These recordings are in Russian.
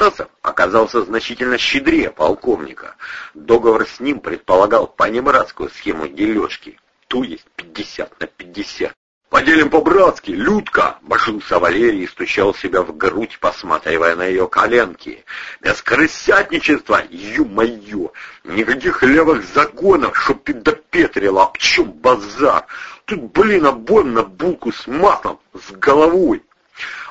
Протасов оказался значительно щедрее полковника. Договор с ним предполагал понебратскую схему дележки, то есть 50 на 50. «Поделим по-братски, Людка!» — божился Валерий и стучал себя в грудь, посматривая на ее коленки. «Без крысятничества, ю-моё! Никаких левых загонов, чтоб ты допетрила, об чем базар! Тут, блин, обоим на булку с маслом, с головой!»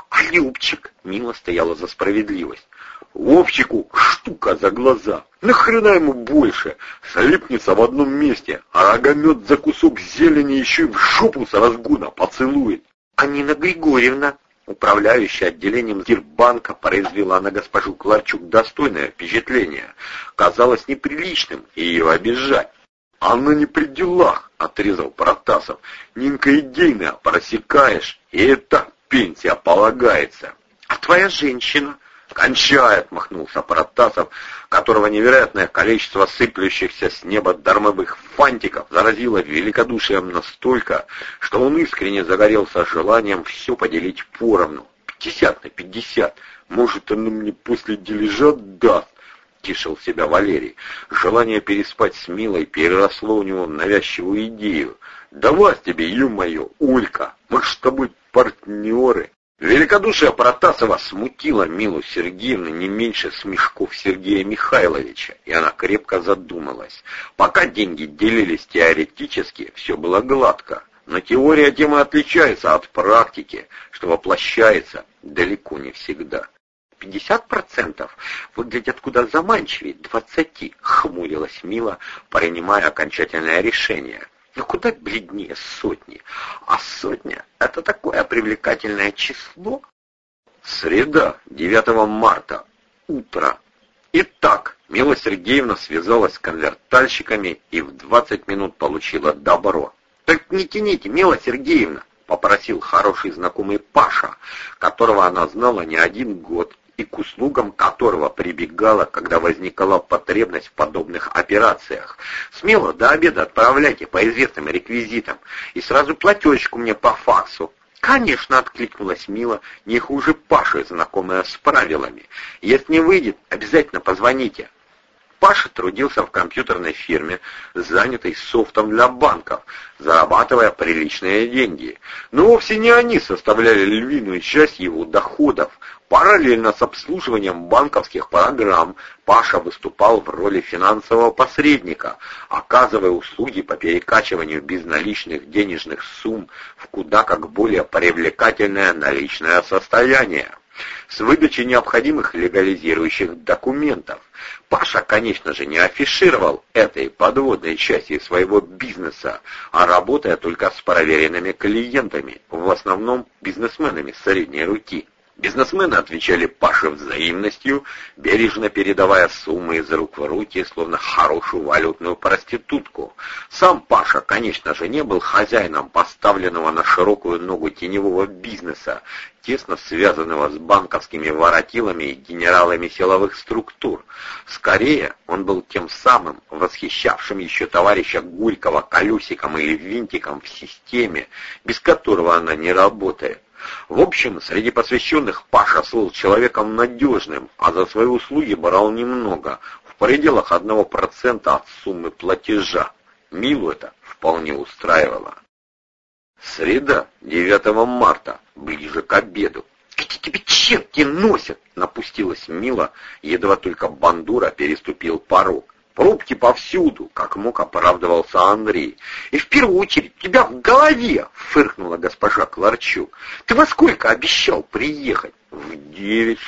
А Любчик мило стояла за справедливость. Вовчику штука за глаза. Нахрена ему больше? Слипнется в одном месте, а рогомет за кусок зелени еще и в жопу с разгона поцелует. А Нина Григорьевна, управляющая отделением Сбербанка, произвела на госпожу Кларчук достойное впечатление. Казалось неприличным ее обижать. «Она не при делах», — отрезал Протасов. «Нинка идейная, просекаешь, и это пенсия полагается». «А твоя женщина?» «Кончай!» — отмахнулся Протасов, которого невероятное количество сыплющихся с неба дармовых фантиков заразило великодушием настолько, что он искренне загорелся желанием все поделить поровну. «Пятьдесят на пятьдесят! Может, он мне после дележа даст?» — тишил себя Валерий. Желание переспать с Милой переросло у него в навязчивую идею. «Да вас тебе, ё-моё, Улька! Мы ж с тобой партнеры!» Великодушие Протасова смутило Милу Сергеевну не меньше смешков Сергея Михайловича, и она крепко задумалась. Пока деньги делились теоретически, все было гладко, но теория темы отличается от практики, что воплощается далеко не всегда. «Пятьдесят процентов выглядят куда заманчивее двадцати», — хмурилась Мила, принимая окончательное решение — но куда бледнее сотни. А сотня — это такое привлекательное число. Среда, 9 марта, утро. Итак, Мила Сергеевна связалась с конвертальщиками и в 20 минут получила добро. «Так не тяните, Мила Сергеевна!» — попросил хороший знакомый Паша, которого она знала не один год и к услугам которого прибегала, когда возникала потребность в подобных операциях. Смело до обеда отправляйте по известным реквизитам и сразу платежку мне по факсу. «Конечно», — откликнулась Мила, не хуже Паши, знакомая с правилами. «Если не выйдет, обязательно позвоните». Паша трудился в компьютерной фирме, занятой софтом для банков, зарабатывая приличные деньги. Но вовсе не они составляли львиную часть его доходов. Параллельно с обслуживанием банковских программ Паша выступал в роли финансового посредника, оказывая услуги по перекачиванию безналичных денежных сумм в куда как более привлекательное наличное состояние с выдачей необходимых легализирующих документов. Паша, конечно же, не афишировал этой подводной части своего бизнеса, а работая только с проверенными клиентами, в основном бизнесменами средней руки. Бизнесмены отвечали Паше взаимностью, бережно передавая суммы из рук в руки, словно хорошую валютную проститутку. Сам Паша, конечно же, не был хозяином поставленного на широкую ногу теневого бизнеса, тесно связанного с банковскими воротилами и генералами силовых структур. Скорее, он был тем самым, восхищавшим еще товарища Гулькова колесиком или винтиком в системе, без которого она не работает. В общем, среди посвященных Паша был человеком надежным, а за свои услуги брал немного, в пределах одного процента от суммы платежа. Милу это вполне устраивало. Среда, 9 марта, ближе к обеду. «Какие тебе черти носят!» — напустилась Мила, едва только Бандура переступил порог. Пробки повсюду, как мог оправдывался Андрей. И в первую очередь тебя в голове, фыркнула госпожа Кларчук. Ты во сколько обещал приехать? В девять.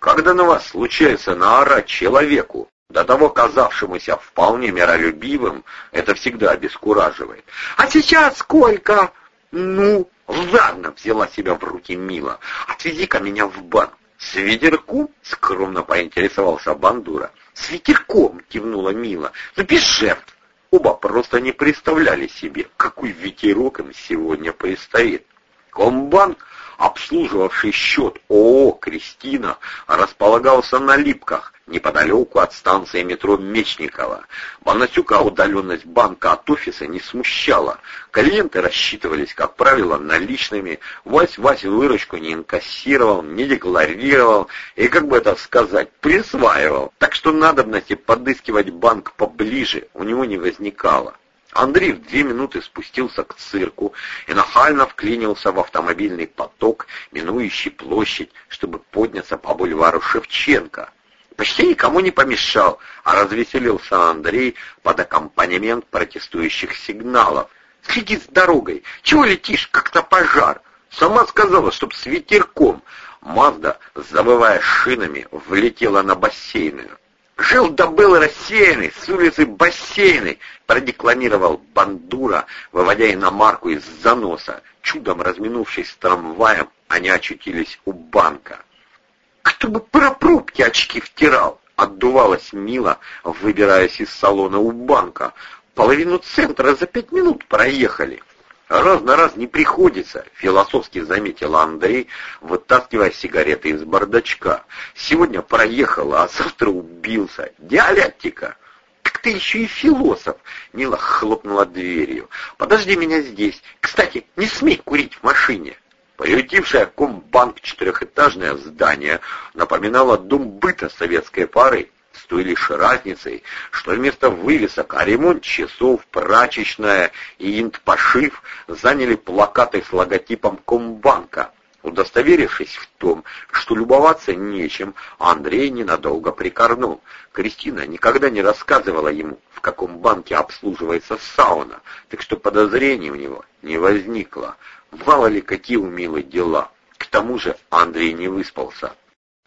Когда на вас случается наорать человеку, до того казавшемуся вполне миролюбивым, это всегда обескураживает. А сейчас сколько? Ну, ладно, взяла себя в руки Мила. Отвези-ка меня в банк. «С ветерком?» — скромно поинтересовался Бандура. «С ветерком!» — кивнула Мила. «Но без жертв!» Оба просто не представляли себе, какой ветерок им сегодня предстоит. «Комбанк? обслуживавший счет ООО «Кристина», располагался на Липках, неподалеку от станции метро Мечникова. Бонасюка удаленность банка от офиса не смущала. Клиенты рассчитывались, как правило, наличными. Вась-Вась выручку не инкассировал, не декларировал и, как бы это сказать, присваивал. Так что надобности подыскивать банк поближе у него не возникало. Андрей в две минуты спустился к цирку и нахально вклинился в автомобильный поток, минующий площадь, чтобы подняться по бульвару Шевченко. Почти никому не помешал, а развеселился Андрей под аккомпанемент протестующих сигналов. «Следи с дорогой! Чего летишь, как-то пожар?» Сама сказала, чтоб с ветерком. Мазда, забывая шинами, влетела на бассейную. «Жил да был рассеянный, с улицы бассейны!» — продекламировал Бандура, выводя иномарку из заноса. Чудом разминувшись с трамваем, они очутились у банка. «Кто бы про пробки очки втирал!» — отдувалась Мила, выбираясь из салона у банка. «Половину центра за пять минут проехали!» Раз на раз не приходится, философски заметил Андрей, вытаскивая сигареты из бардачка. Сегодня проехал, а завтра убился. Диалектика. Так ты еще и философ. Мила хлопнула дверью. Подожди меня здесь. Кстати, не смей курить в машине. Приютившее комбанк четырехэтажное здание напоминало дом быта советской пары с той лишь разницей, что вместо вывесок а ремонт часов, прачечная и интпошив заняли плакаты с логотипом Комбанка. Удостоверившись в том, что любоваться нечем, Андрей ненадолго прикорнул. Кристина никогда не рассказывала ему, в каком банке обслуживается сауна, так что подозрений у него не возникло. Мало ли какие у Милы дела. К тому же Андрей не выспался.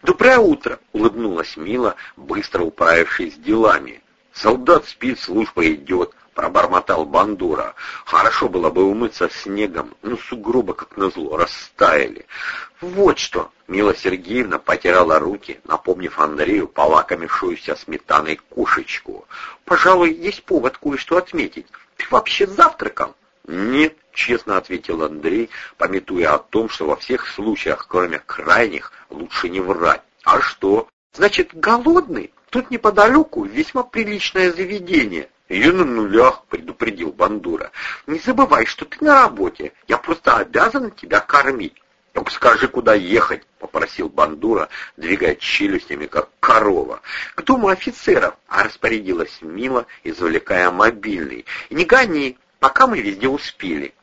«Доброе утро!» — улыбнулась Мила, быстро управившись делами. «Солдат спит, служба идет», — пробормотал Бандура. «Хорошо было бы умыться снегом, но сугробы, как назло, растаяли». «Вот что!» — Мила Сергеевна потирала руки, напомнив Андрею полакомившуюся сметаной кушечку. «Пожалуй, есть повод кое-что отметить. Ты вообще завтракал?» «Нет», — честно ответил Андрей, пометуя о том, что во всех случаях, кроме крайних, лучше не врать. «А что?» «Значит, голодный? Тут неподалеку весьма приличное заведение». «Я на нулях», — предупредил Бандура. «Не забывай, что ты на работе. Я просто обязан тебя кормить». «Так скажи, куда ехать», — попросил Бандура, двигая челюстями, как корова. «К дому офицеров», — распорядилась Мила, извлекая мобильный. «Не гони, пока мы везде успели.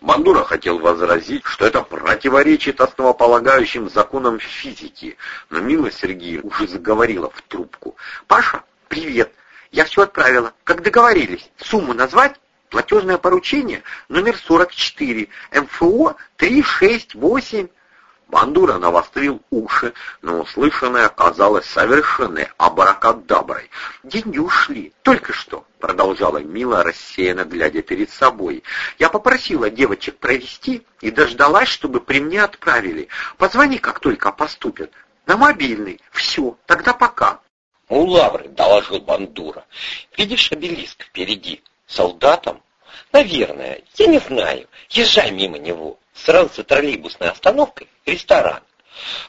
Бандура хотел возразить, что это противоречит основополагающим законам физики, но Мила Сергеевна уже заговорила в трубку. «Паша, привет! Я все отправила, как договорились. Сумму назвать?» Платежное поручение номер 44, МФО 368. Бандура навострил уши, но услышанное оказалось совершенной абракадаброй. «Деньги ушли, только что», — продолжала Мила, рассеянно глядя перед собой. «Я попросила девочек провести и дождалась, чтобы при мне отправили. Позвони, как только поступят. На мобильный. Все, тогда пока». «У Лавры», — доложил Бандура. «Видишь обелиск впереди? Солдатам?» «Наверное. Я не знаю. Езжай мимо него» сразу за троллейбусной остановкой ресторан.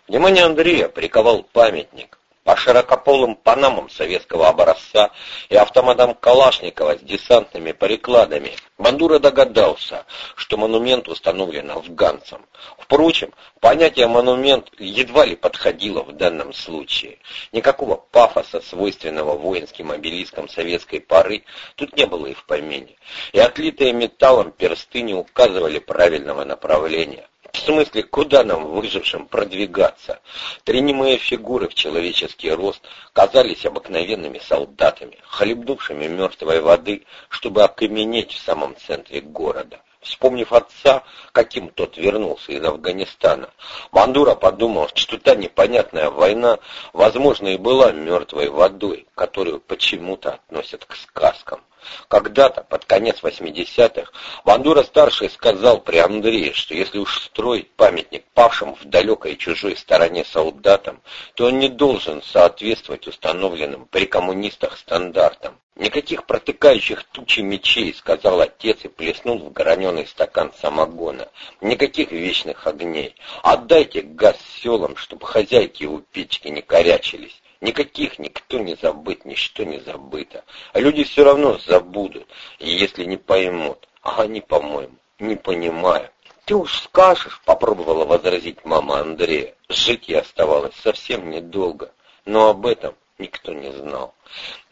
Внимание Андрея приковал памятник по широкополым панамам советского образца и автоматам Калашникова с десантными прикладами. Бандура догадался, что монумент установлен афганцам. Впрочем, понятие «монумент» едва ли подходило в данном случае. Никакого пафоса, свойственного воинским обелискам советской поры, тут не было и в помине. И отлитые металлом персты не указывали правильного направления. В смысле, куда нам, выжившим, продвигаться? Три немые фигуры в человеческий рост казались обыкновенными солдатами, хлебнувшими мертвой воды, чтобы окаменеть в самом центре города. Вспомнив отца, каким тот вернулся из Афганистана, Мандура подумал, что та непонятная война, возможно, и была мертвой водой, которую почему-то относят к сказкам. Когда-то, под конец 80-х, Бандура-старший сказал при Андрее, что если уж строить памятник павшим в далекой чужой стороне солдатам, то он не должен соответствовать установленным при коммунистах стандартам. «Никаких протыкающих тучи мечей», — сказал отец и плеснул в граненый стакан самогона. «Никаких вечных огней. Отдайте газ селам, чтобы хозяйки у печки не корячились. Никаких никто не забыт, ничто не забыто. А люди все равно забудут, если не поймут. А они, по-моему, не понимают. «Ты уж скажешь», — попробовала возразить мама Андрея. Жить ей оставалось совсем недолго, но об этом никто не знал.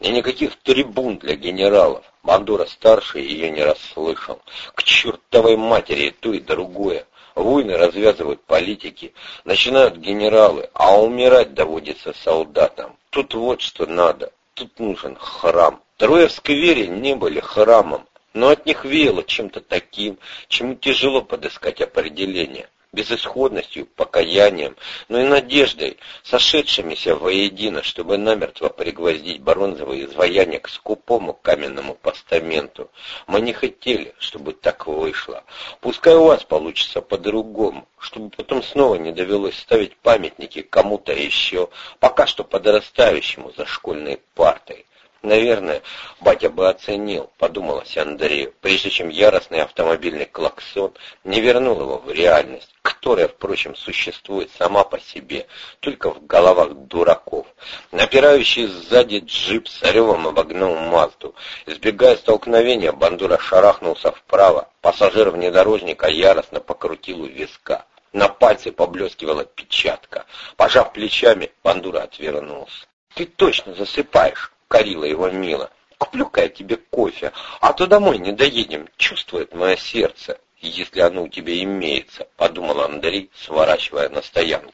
И никаких трибун для генералов. Бандура-старший ее не расслышал. К чертовой матери и то, и другое. Войны развязывают политики, начинают генералы, а умирать доводится солдатам. Тут вот что надо. Тут нужен храм. Трое в сквере не были храмом, но от них веяло чем-то таким, чему тяжело подыскать определение безысходностью, покаянием, но и надеждой, сошедшимися воедино, чтобы намертво пригвоздить бронзовое изваяние к скупому каменному постаменту. Мы не хотели, чтобы так вышло. Пускай у вас получится по-другому, чтобы потом снова не довелось ставить памятники кому-то еще, пока что подрастающему за школьной партой. Наверное, батя бы оценил, подумалось Андрею, прежде чем яростный автомобильный клаксон не вернул его в реальность, которая, впрочем, существует сама по себе, только в головах дураков. Напирающий сзади джип с ревом обогнул Мазду. Избегая столкновения, Бандура шарахнулся вправо, пассажир внедорожника яростно покрутил у виска. На пальце поблескивала печатка. Пожав плечами, Бандура отвернулся. «Ты точно засыпаешь!» Корила его Мила. «Куплю-ка я тебе кофе, а то домой не доедем, чувствует мое сердце, если оно у тебя имеется», — подумал Андрей, сворачивая на стоянку.